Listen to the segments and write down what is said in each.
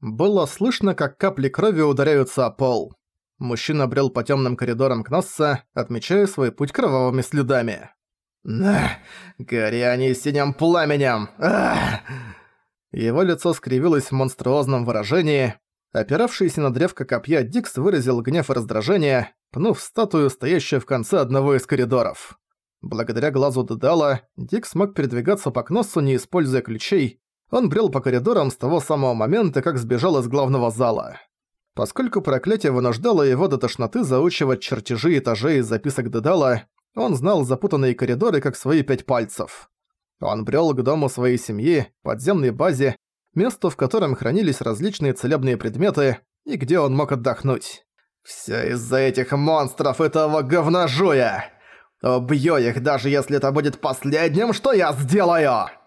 Было слышно, как капли крови ударяются о пол. Мужчина брел по темным коридорам Кносса, отмечая свой путь кровавыми следами. «На, гори они синим пламенем! Ах!» Его лицо скривилось в монструозном выражении. Опиравшийся на древко копья Дикс выразил гнев и раздражение, пнув статую, стоящую в конце одного из коридоров. Благодаря глазу Дедала, Дик смог передвигаться по Кноссу, не используя ключей. Он брел по коридорам с того самого момента, как сбежал из главного зала. Поскольку проклятие вынуждало его до тошноты заучивать чертежи этажей из записок Дедала, он знал запутанные коридоры как свои пять пальцев. Он брел к дому своей семьи, подземной базе, месту, в котором хранились различные целебные предметы, и где он мог отдохнуть. «Всё из-за этих монстров и того говножуя! Убью их, даже если это будет последним, что я сделаю!»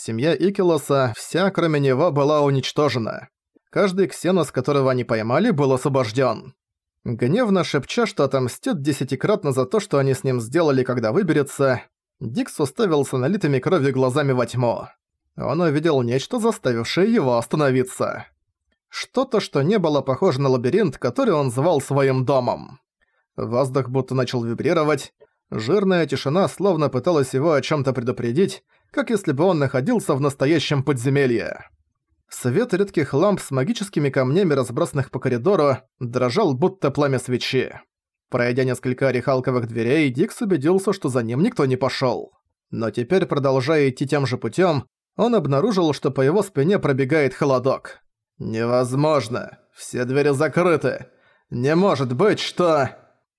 Семья Икилоса, вся кроме него, была уничтожена. Каждый ксенос, которого они поймали, был освобожден. Гневно шепча, что отомстит десятикратно за то, что они с ним сделали, когда выберется, Дикс уставился налитыми кровью глазами во тьму. Он увидел нечто, заставившее его остановиться. Что-то, что не было похоже на лабиринт, который он звал своим домом. Воздух будто начал вибрировать. Жирная тишина словно пыталась его о чем то предупредить, как если бы он находился в настоящем подземелье. Свет редких ламп с магическими камнями, разбросанных по коридору, дрожал будто пламя свечи. Пройдя несколько орехалковых дверей, Дикс убедился, что за ним никто не пошёл. Но теперь, продолжая идти тем же путём, он обнаружил, что по его спине пробегает холодок. «Невозможно! Все двери закрыты! Не может быть, что...»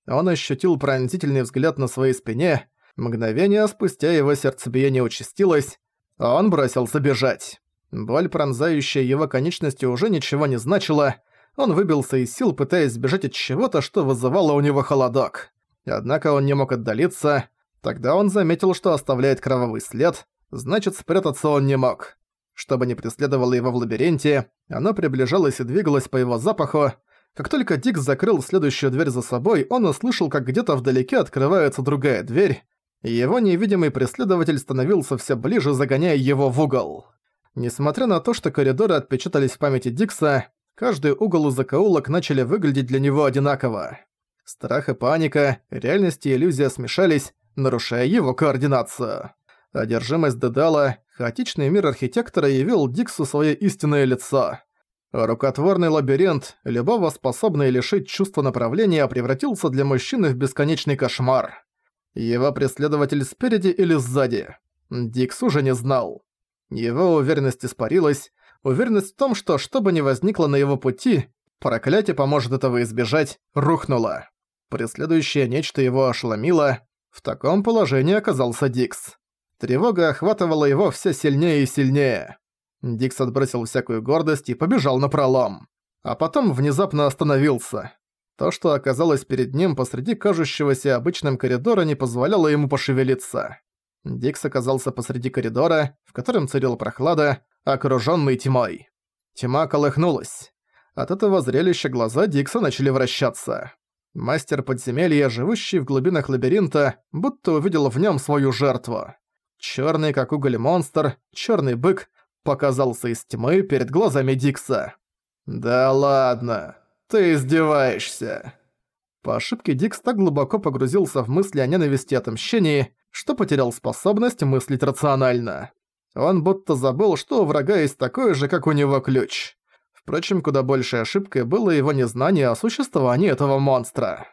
Он ощутил пронзительный взгляд на своей спине, мгновение спустя его сердцебиение участилось, а он бросился бежать. Боль, пронзающая его конечности, уже ничего не значила, он выбился из сил, пытаясь сбежать от чего-то, что вызывало у него холодок. Однако он не мог отдалиться. Тогда он заметил, что оставляет кровавый след, значит, спрятаться он не мог. Чтобы не преследовало его в лабиринте, оно приближалось и двигалось по его запаху. Как только Дикс закрыл следующую дверь за собой, он услышал, как где-то вдалеке открывается другая дверь. Его невидимый преследователь становился все ближе, загоняя его в угол. Несмотря на то, что коридоры отпечатались в памяти Дикса, Каждый угол и закоулок начали выглядеть для него одинаково. Страх и паника, реальность и иллюзия смешались, нарушая его координацию. Одержимость Дедала, хаотичный мир архитектора явил Диксу свое истинное лицо. Рукотворный лабиринт, любого способный лишить чувства направления, превратился для мужчины в бесконечный кошмар. Его преследователь спереди или сзади. Дикс уже не знал. Его уверенность испарилась, Уверенность в том, что что бы ни возникло на его пути, проклятие поможет этого избежать, рухнула. Преследующее нечто его ошеломило. В таком положении оказался Дикс. Тревога охватывала его все сильнее и сильнее. Дикс отбросил всякую гордость и побежал на пролом. А потом внезапно остановился. То, что оказалось перед ним посреди кажущегося обычным коридора, не позволяло ему пошевелиться. Дикс оказался посреди коридора, в котором царила прохлада, окружённый тьмой. Тьма колыхнулась. От этого зрелища глаза Дикса начали вращаться. Мастер подземелья, живущий в глубинах лабиринта, будто увидел в нём свою жертву. Чёрный как уголь монстр, чёрный бык, показался из тьмы перед глазами Дикса. «Да ладно, ты издеваешься!» По ошибке Дикс так глубоко погрузился в мысли о ненависти и отмщении, что потерял способность мыслить рационально. Он будто забыл, что у врага есть такой же, как у него ключ. Впрочем, куда большей ошибкой было его незнание о существовании этого монстра.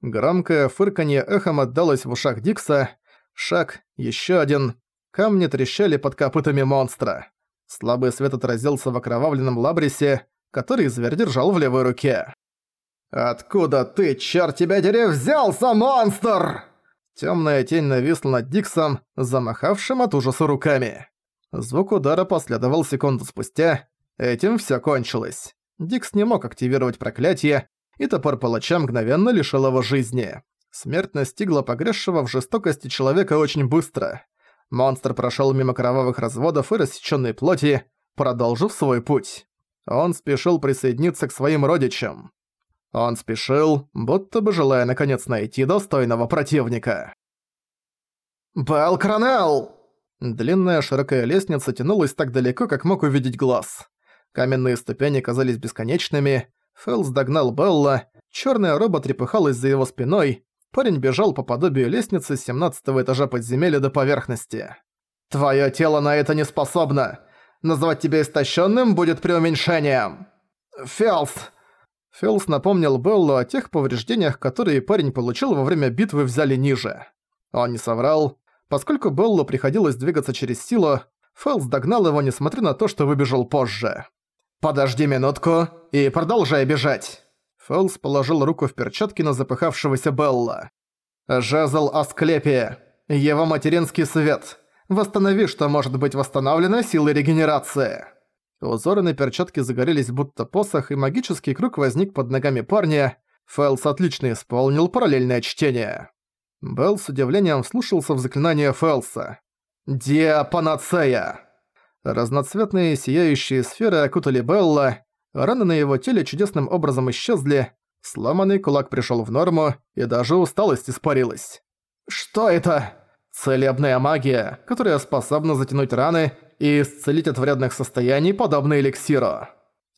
Громкое фырканье эхом отдалось в ушах Дикса. Шаг, еще один. Камни трещали под копытами монстра. Слабый свет отразился в окровавленном лабрисе, который зверь держал в левой руке. «Откуда ты, чёрт тебя дери, взялся, монстр?» Тёмная тень нависла над Диксом, замахавшим от ужаса руками. Звук удара последовал секунду спустя. Этим всё кончилось. Дикс не мог активировать проклятие, и топор палача мгновенно лишил его жизни. Смерть настигла погрязшего в жестокости человека очень быстро. Монстр прошёл мимо кровавых разводов и рассечённой плоти, продолжив свой путь. Он спешил присоединиться к своим родичам. Он спешил, будто бы желая наконец найти достойного противника. «Белл Кронелл!» Длинная широкая лестница тянулась так далеко, как мог увидеть глаз. Каменные ступени казались бесконечными. Фэлс догнал Белла, черная робот трепыхалась за его спиной, парень бежал по подобию лестницы с 17 этажа подземелья до поверхности. «Твоё тело на это не способно! Называть тебя истощенным будет преуменьшением!» «Фелс!» Фелс напомнил Беллу о тех повреждениях, которые парень получил во время битвы взяли ниже. Он не соврал. Поскольку Беллу приходилось двигаться через силу, Фелс догнал его, несмотря на то, что выбежал позже. «Подожди минутку и продолжай бежать!» Фелс положил руку в перчатки на запыхавшегося Белла. «Жезл Асклепия. Его материнский свет. Восстанови, что может быть восстановлено силой регенерации». Узоры на перчатке загорелись будто посох, и магический круг возник под ногами парня. Фэлс отлично исполнил параллельное чтение. Белл с удивлением вслушался в заклинание Фэлса. «Диапанацея!» Разноцветные сияющие сферы окутали Белла, раны на его теле чудесным образом исчезли, сломанный кулак пришёл в норму, и даже усталость испарилась. «Что это?» «Целебная магия, которая способна затянуть раны и исцелить от вредных состояний, подобно эликсиру».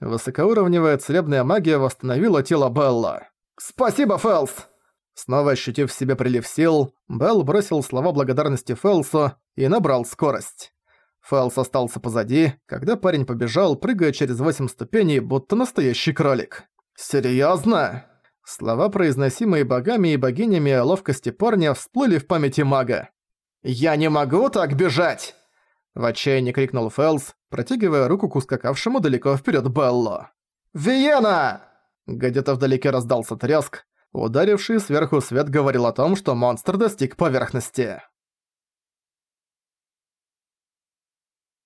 Высокоуровневая целебная магия восстановила тело Белла. «Спасибо, Фэлс!» Снова ощутив в себе прилив сил, Белл бросил слова благодарности Фэлсу и набрал скорость. Фэлс остался позади, когда парень побежал, прыгая через восемь ступеней, будто настоящий кролик. «Серьёзно?» Слова, произносимые богами и богинями о ловкости парня, всплыли в памяти мага. «Я не могу так бежать!» В отчаянии крикнул Фэлс, протягивая руку к ускакавшему далеко вперед Белло. «Виена!» Где-то вдалеке раздался треск. Ударивший сверху свет говорил о том, что монстр достиг поверхности.